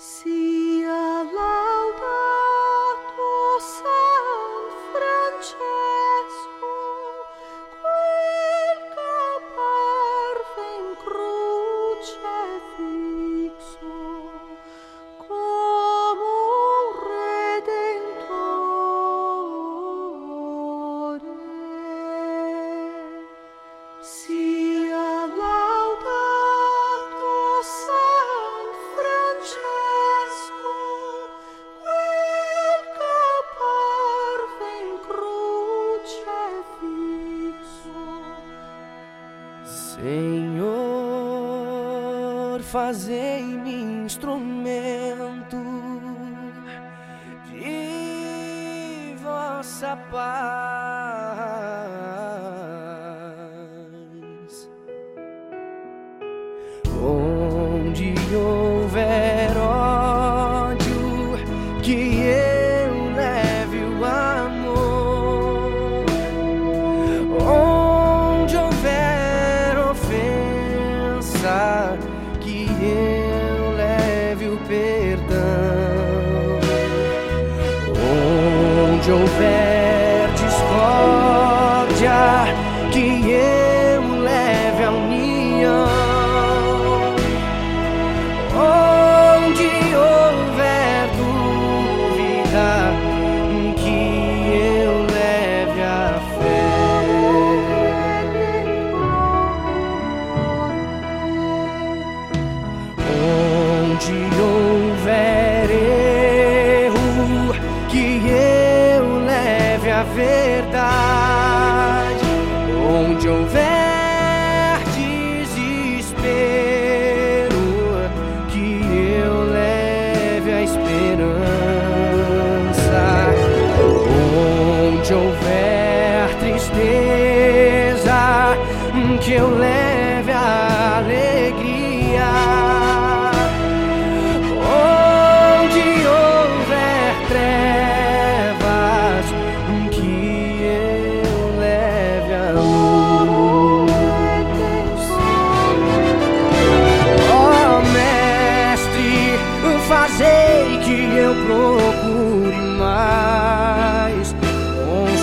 See. Senhor, fazei-me instrumento de vossa paz. Que eu leve o perdão. Onde houver discórdia, que eu verdade. Onde houver desespero, que eu leve a esperança. Onde houver tristeza, que eu leve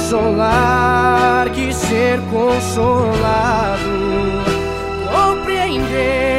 consolar que ser consolado, compreender